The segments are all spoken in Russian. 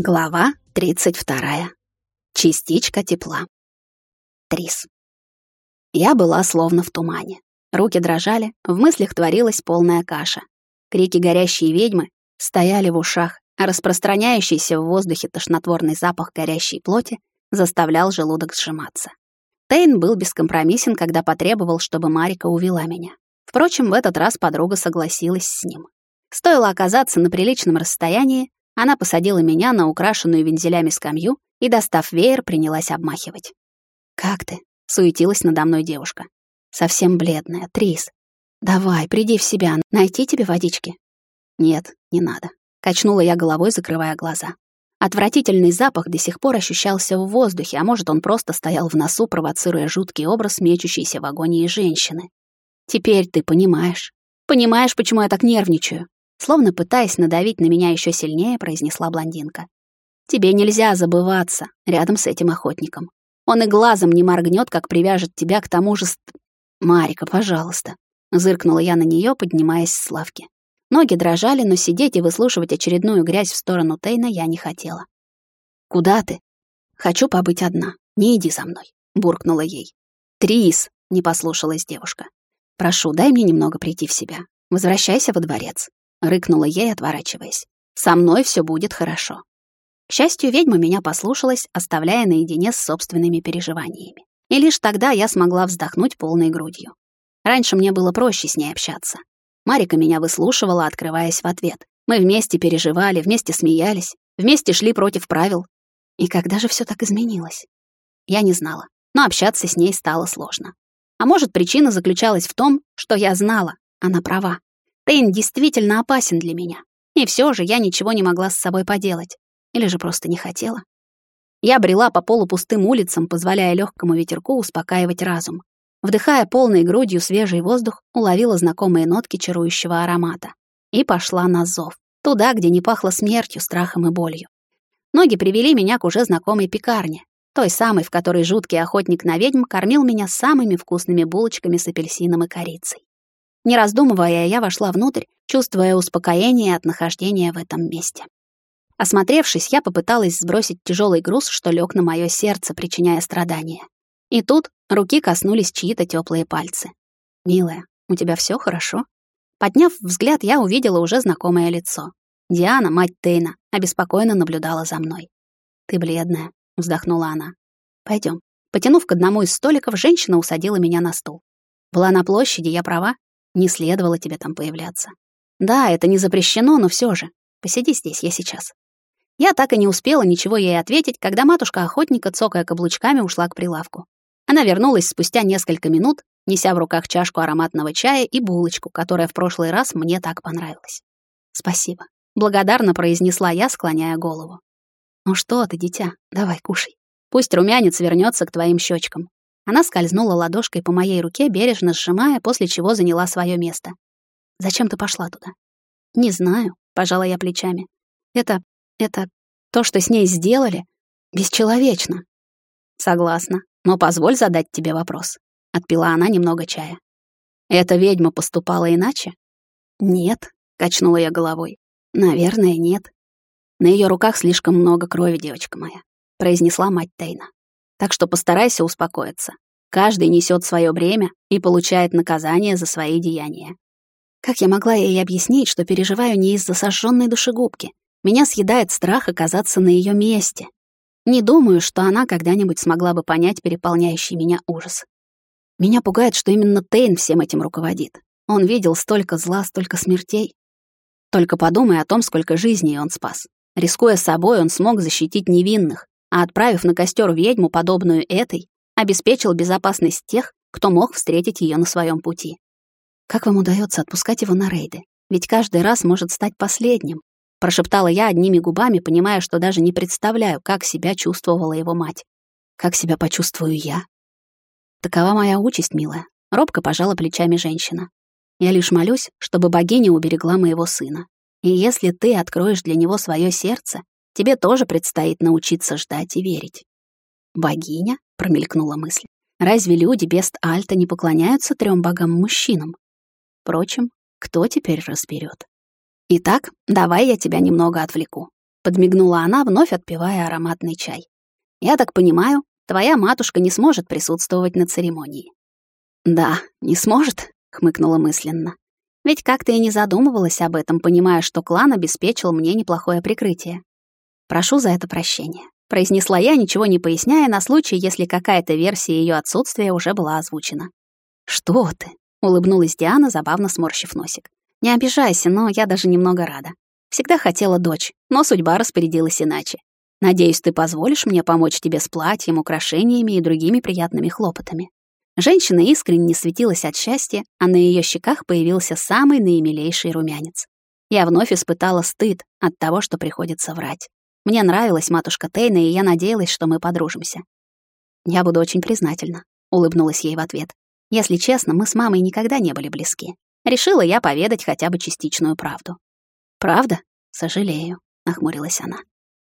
Глава 32. Частичка тепла. Трис. Я была словно в тумане. Руки дрожали, в мыслях творилась полная каша. Крики горящей ведьмы стояли в ушах, а распространяющийся в воздухе тошнотворный запах горящей плоти заставлял желудок сжиматься. Тейн был бескомпромиссен, когда потребовал, чтобы Марика увела меня. Впрочем, в этот раз подруга согласилась с ним. Стоило оказаться на приличном расстоянии, она посадила меня на украшенную вензелями скамью и, достав веер, принялась обмахивать. «Как ты?» — суетилась надо мной девушка. «Совсем бледная, Трис. Давай, приди в себя, найти тебе водички». «Нет, не надо», — качнула я головой, закрывая глаза. Отвратительный запах до сих пор ощущался в воздухе, а может, он просто стоял в носу, провоцируя жуткий образ мечущейся в агонии женщины. «Теперь ты понимаешь. Понимаешь, почему я так нервничаю?» Словно пытаясь надавить на меня еще сильнее, произнесла блондинка. «Тебе нельзя забываться рядом с этим охотником. Он и глазом не моргнет, как привяжет тебя к тому же... Ст... Марика, пожалуйста». Зыркнула я на нее, поднимаясь с лавки. Ноги дрожали, но сидеть и выслушивать очередную грязь в сторону Тейна я не хотела. «Куда ты?» «Хочу побыть одна. Не иди за мной», — буркнула ей. «Трис!» — не послушалась девушка. «Прошу, дай мне немного прийти в себя. Возвращайся во дворец». — рыкнула ей, отворачиваясь. «Со мной все будет хорошо». К счастью, ведьма меня послушалась, оставляя наедине с собственными переживаниями. И лишь тогда я смогла вздохнуть полной грудью. Раньше мне было проще с ней общаться. Марика меня выслушивала, открываясь в ответ. Мы вместе переживали, вместе смеялись, вместе шли против правил. И когда же все так изменилось? Я не знала, но общаться с ней стало сложно. А может, причина заключалась в том, что я знала, она права. Тейн действительно опасен для меня. И все же я ничего не могла с собой поделать. Или же просто не хотела. Я брела по полупустым улицам, позволяя легкому ветерку успокаивать разум. Вдыхая полной грудью свежий воздух, уловила знакомые нотки чарующего аромата. И пошла на зов. Туда, где не пахло смертью, страхом и болью. Ноги привели меня к уже знакомой пекарне, той самой, в которой жуткий охотник на ведьм кормил меня самыми вкусными булочками с апельсином и корицей. Не раздумывая, я вошла внутрь, чувствуя успокоение от нахождения в этом месте. Осмотревшись, я попыталась сбросить тяжелый груз, что лег на мое сердце, причиняя страдания. И тут руки коснулись чьи-то теплые пальцы. «Милая, у тебя все хорошо?» Подняв взгляд, я увидела уже знакомое лицо. Диана, мать Тейна, обеспокоенно наблюдала за мной. «Ты бледная», — вздохнула она. Пойдем. Потянув к одному из столиков, женщина усадила меня на стул. Была на площади, я права? Не следовало тебе там появляться. Да, это не запрещено, но все же. Посиди здесь, я сейчас. Я так и не успела ничего ей ответить, когда матушка охотника, цокая каблучками, ушла к прилавку. Она вернулась спустя несколько минут, неся в руках чашку ароматного чая и булочку, которая в прошлый раз мне так понравилась. «Спасибо», — благодарно произнесла я, склоняя голову. «Ну что ты, дитя, давай кушай. Пусть румянец вернется к твоим щечкам. Она скользнула ладошкой по моей руке, бережно сжимая, после чего заняла свое место. «Зачем ты пошла туда?» «Не знаю», — пожала я плечами. «Это... это... то, что с ней сделали, бесчеловечно». «Согласна, но позволь задать тебе вопрос». Отпила она немного чая. «Эта ведьма поступала иначе?» «Нет», — качнула я головой. «Наверное, нет. На ее руках слишком много крови, девочка моя», — произнесла мать Тейна. Так что постарайся успокоиться. Каждый несет свое бремя и получает наказание за свои деяния. Как я могла ей объяснить, что переживаю не из-за сожженной душегубки? Меня съедает страх оказаться на ее месте. Не думаю, что она когда-нибудь смогла бы понять переполняющий меня ужас. Меня пугает, что именно Тейн всем этим руководит. Он видел столько зла, столько смертей. Только подумай о том, сколько жизней он спас. Рискуя собой, он смог защитить невинных, а отправив на костер ведьму, подобную этой, обеспечил безопасность тех, кто мог встретить ее на своем пути. «Как вам удается отпускать его на рейды? Ведь каждый раз может стать последним», прошептала я одними губами, понимая, что даже не представляю, как себя чувствовала его мать. Как себя почувствую я? Такова моя участь, милая. Робко пожала плечами женщина. Я лишь молюсь, чтобы богиня уберегла моего сына. И если ты откроешь для него свое сердце, Тебе тоже предстоит научиться ждать и верить. Богиня? Промелькнула мысль. Разве люди без Альта не поклоняются трем богам-мужчинам? Впрочем, кто теперь разберет? Итак, давай я тебя немного отвлеку. подмигнула она, вновь отпивая ароматный чай. Я так понимаю, твоя матушка не сможет присутствовать на церемонии. Да, не сможет, хмыкнула мысленно. Ведь как-то и не задумывалась об этом, понимая, что клан обеспечил мне неплохое прикрытие. Прошу за это прощения, произнесла я, ничего не поясняя на случай, если какая-то версия ее отсутствия уже была озвучена. Что ты? улыбнулась Диана, забавно сморщив носик. Не обижайся, но я даже немного рада. Всегда хотела дочь, но судьба распорядилась иначе. Надеюсь, ты позволишь мне помочь тебе с платьем, украшениями и другими приятными хлопотами. Женщина искренне светилась от счастья, а на ее щеках появился самый наимилейший румянец. Я вновь испытала стыд от того, что приходится врать. Мне нравилась матушка Тейна, и я надеялась, что мы подружимся. Я буду очень признательна, улыбнулась ей в ответ. Если честно, мы с мамой никогда не были близки. Решила я поведать хотя бы частичную правду. «Правда? Сожалею», — нахмурилась она.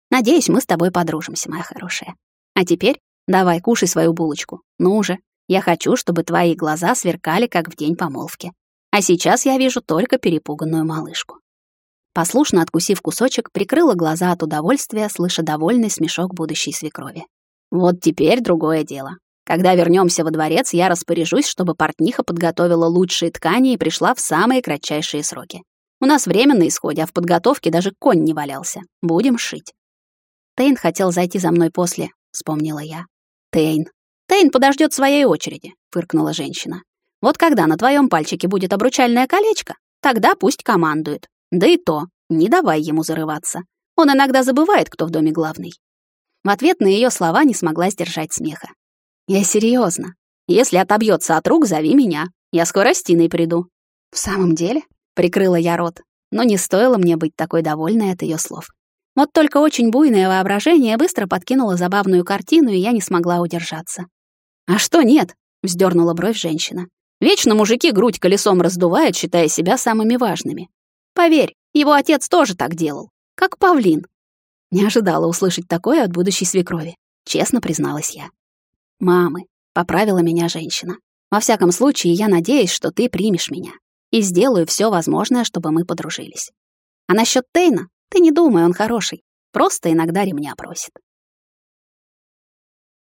«Надеюсь, мы с тобой подружимся, моя хорошая. А теперь давай, кушай свою булочку. Ну уже, я хочу, чтобы твои глаза сверкали, как в день помолвки. А сейчас я вижу только перепуганную малышку». Послушно откусив кусочек, прикрыла глаза от удовольствия, слыша довольный смешок будущей свекрови. «Вот теперь другое дело. Когда вернемся во дворец, я распоряжусь, чтобы портниха подготовила лучшие ткани и пришла в самые кратчайшие сроки. У нас время на исходе, а в подготовке даже конь не валялся. Будем шить. Тейн хотел зайти за мной после, вспомнила я. Тейн. Тейн подождет своей очереди, фыркнула женщина. Вот когда на твоем пальчике будет обручальное колечко, тогда пусть командует. Да и то, не давай ему зарываться. Он иногда забывает, кто в доме главный. В ответ на ее слова не смогла сдержать смеха. Я серьезно. Если отобьется от рук, зови меня. Я скоро с Тиной приду. В самом деле? Прикрыла я рот, но не стоило мне быть такой довольной от ее слов. Вот только очень буйное воображение быстро подкинуло забавную картину, и я не смогла удержаться. «А что нет?» — вздернула бровь женщина. «Вечно мужики грудь колесом раздувают, считая себя самыми важными. Поверь, его отец тоже так делал, как павлин». Не ожидала услышать такое от будущей свекрови, честно призналась я. «Мамы», — поправила меня женщина. «Во всяком случае, я надеюсь, что ты примешь меня и сделаю все возможное, чтобы мы подружились. А насчет Тейна, ты не думай, он хороший, просто иногда ремня просит.